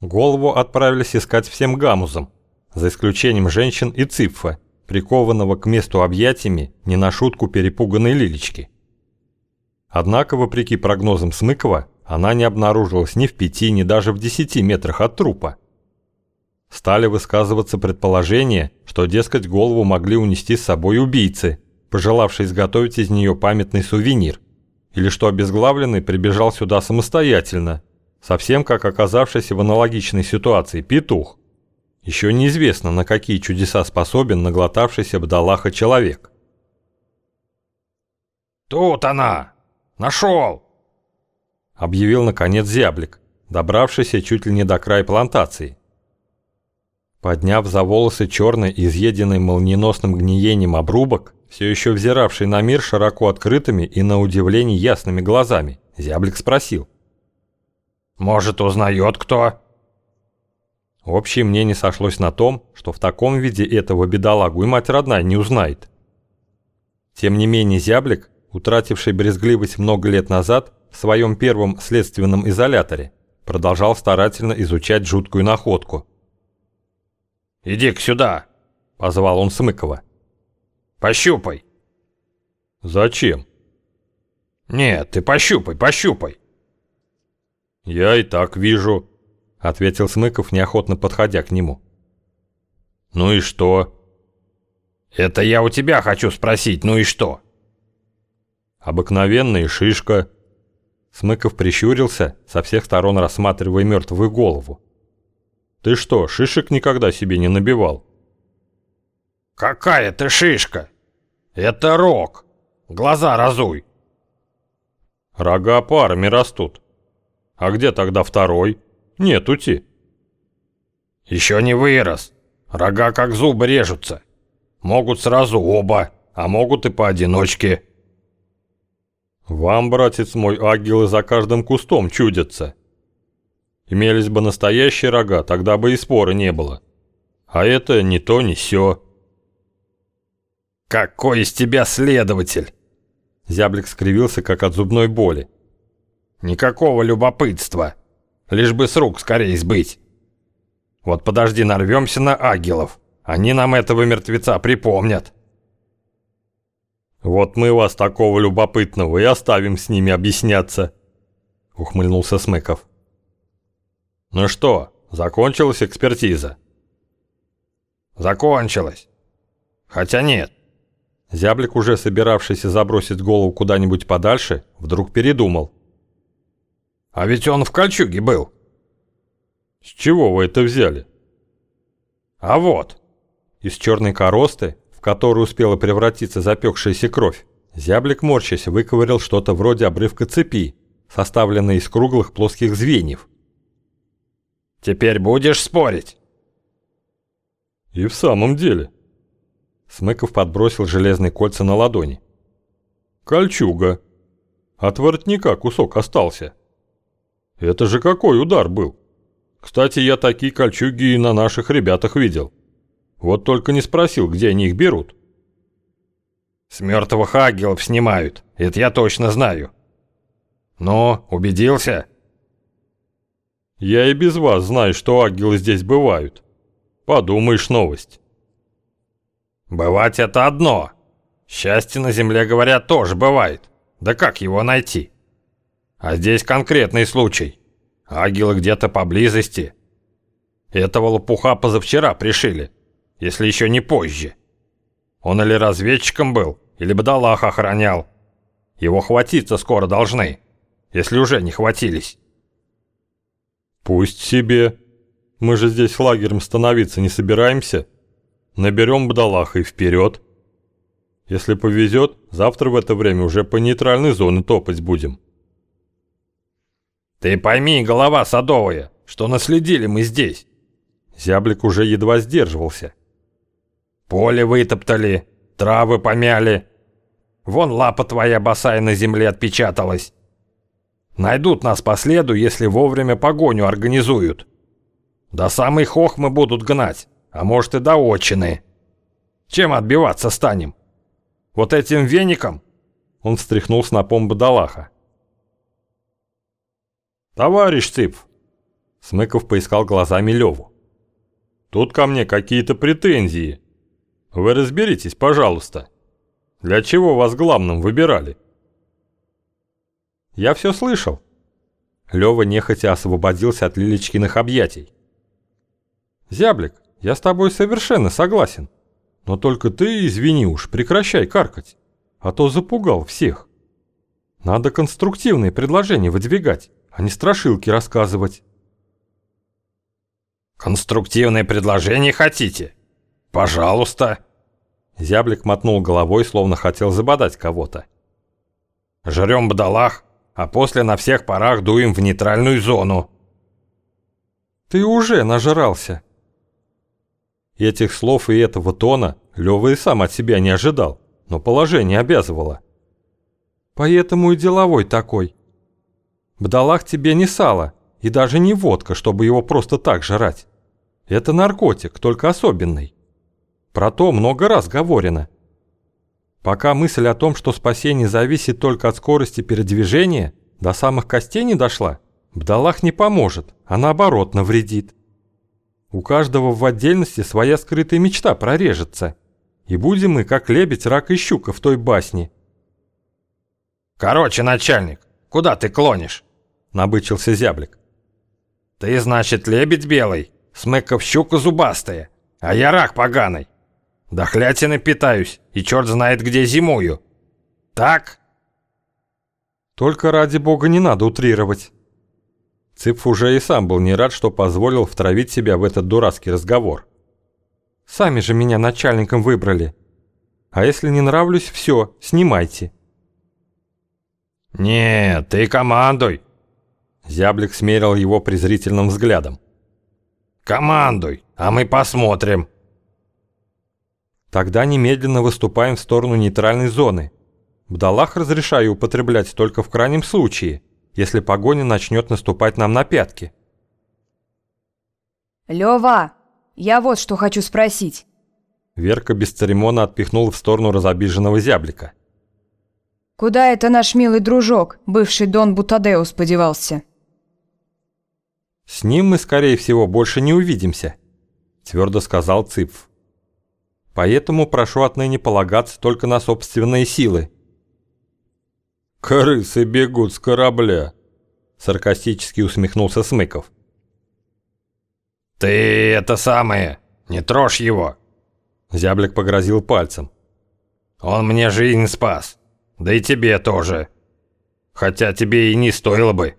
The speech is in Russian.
Голову отправились искать всем гамузом, за исключением женщин и Ципфа, прикованного к месту объятиями не на шутку перепуганной Лилечки. Однако, вопреки прогнозам Смыкова, она не обнаружилась ни в пяти, ни даже в десяти метрах от трупа. Стали высказываться предположения, что, дескать, голову могли унести с собой убийцы, пожелавшие изготовить из нее памятный сувенир, или что обезглавленный прибежал сюда самостоятельно, совсем как оказавшийся в аналогичной ситуации петух. Еще неизвестно, на какие чудеса способен наглотавшийся бдалаха человек. «Тут она! Нашел!» Объявил наконец зяблик, добравшийся чуть ли не до края плантации. Подняв за волосы черный, изъеденный молниеносным гниением обрубок, все еще взиравший на мир широко открытыми и на удивление ясными глазами, зяблик спросил. «Может, узнает кто?» Общее мнение сошлось на том, что в таком виде этого бедолагу и мать родная не узнает. Тем не менее зяблик, утративший брезгливость много лет назад в своем первом следственном изоляторе, продолжал старательно изучать жуткую находку – «Иди-ка сюда!» — позвал он Смыкова. «Пощупай!» «Зачем?» «Нет, ты пощупай, пощупай!» «Я и так вижу», — ответил Смыков, неохотно подходя к нему. «Ну и что?» «Это я у тебя хочу спросить, ну и что?» «Обыкновенная шишка». Смыков прищурился, со всех сторон рассматривая мертвую голову. Ты что, шишек никогда себе не набивал? Какая ты шишка? Это рог. Глаза разуй. Рога парами растут. А где тогда второй? Нет, ути. Еще не вырос. Рога как зубы режутся. Могут сразу оба, а могут и поодиночке. Вам, братец мой, агилы за каждым кустом чудятся. Имелись бы настоящие рога, тогда бы и спора не было. А это ни то, ни сё. «Какой из тебя следователь?» Зяблик скривился, как от зубной боли. «Никакого любопытства. Лишь бы с рук скорее сбыть. Вот подожди, нарвемся на агилов. Они нам этого мертвеца припомнят». «Вот мы вас такого любопытного и оставим с ними объясняться», — ухмыльнулся Смыков. «Ну что, закончилась экспертиза?» «Закончилась. Хотя нет». Зяблик, уже собиравшийся забросить голову куда-нибудь подальше, вдруг передумал. «А ведь он в кольчуге был». «С чего вы это взяли?» «А вот». Из черной коросты, в которую успела превратиться запекшаяся кровь, зяблик морщась выковырял что-то вроде обрывка цепи, составленной из круглых плоских звеньев. Теперь будешь спорить?» «И в самом деле...» Смыков подбросил железные кольца на ладони. «Кольчуга. От воротника кусок остался. Это же какой удар был! Кстати, я такие кольчуги и на наших ребятах видел. Вот только не спросил, где они их берут». «С мертвых ангелов снимают, это я точно знаю». «Ну, убедился?» Я и без вас знаю, что ангелы здесь бывают. Подумаешь, новость. Бывать это одно. Счастье на земле, говорят, тоже бывает. Да как его найти? А здесь конкретный случай. Ангелы где-то поблизости. Этого лопуха позавчера пришили, если еще не позже. Он или разведчиком был, или бдалах охранял. Его хватиться скоро должны, если уже не хватились. «Пусть себе. Мы же здесь лагерем становиться не собираемся. Наберем бдалах и вперед. Если повезет, завтра в это время уже по нейтральной зоне топать будем». «Ты пойми, голова садовая, что наследили мы здесь». Зяблик уже едва сдерживался. «Поле вытоптали, травы помяли. Вон лапа твоя босая на земле отпечаталась. Найдут нас по следу, если вовремя погоню организуют. До самой хохмы будут гнать, а может и до отчины. Чем отбиваться станем? Вот этим веником?» Он встряхнул снопом бадалаха. «Товарищ Цып!» Смыков поискал глазами Леву. «Тут ко мне какие-то претензии. Вы разберитесь, пожалуйста. Для чего вас главным выбирали?» «Я все слышал». Лева нехотя освободился от Лилечкиных объятий. «Зяблик, я с тобой совершенно согласен. Но только ты, извини уж, прекращай каркать, а то запугал всех. Надо конструктивные предложения выдвигать, а не страшилки рассказывать». «Конструктивные предложения хотите? Пожалуйста!» Зяблик мотнул головой, словно хотел забодать кого-то. «Жрем бдалах, а после на всех парах дуем в нейтральную зону». «Ты уже нажрался!» Этих слов и этого тона Лёва и сам от себя не ожидал, но положение обязывало. «Поэтому и деловой такой. Бдалах тебе не сало, и даже не водка, чтобы его просто так жрать. Это наркотик, только особенный. Про то много раз говорено. Пока мысль о том, что спасение зависит только от скорости передвижения, до самых костей не дошла, бдалах не поможет, а наоборот навредит. У каждого в отдельности своя скрытая мечта прорежется. И будем мы, как лебедь, рак и щука в той басне. «Короче, начальник, куда ты клонишь?» – набычился зяблик. «Ты, значит, лебедь белый, смыков щука зубастая, а я рак поганый. Дохлятины питаюсь, и черт знает где зимую. Так?» «Только ради бога не надо утрировать». Цыпф уже и сам был не рад, что позволил втравить себя в этот дурацкий разговор. «Сами же меня начальником выбрали. А если не нравлюсь, все, снимайте». «Нет, ты командуй!» Зяблик смерил его презрительным взглядом. «Командуй, а мы посмотрим!» «Тогда немедленно выступаем в сторону нейтральной зоны. Бдалах разрешаю употреблять только в крайнем случае, если погоня начнет наступать нам на пятки». «Лёва, я вот что хочу спросить». Верка без церемона отпихнула в сторону разобиженного зяблика. «Куда это наш милый дружок, бывший Дон Бутадеус, подевался?» «С ним мы, скорее всего, больше не увидимся», – твердо сказал Цыпф. «Поэтому прошу отныне полагаться только на собственные силы». «Крысы бегут с корабля», – саркастически усмехнулся Смыков. «Ты это самое, не трожь его!» Зяблик погрозил пальцем. «Он мне жизнь спас, да и тебе тоже. Хотя тебе и не стоило бы».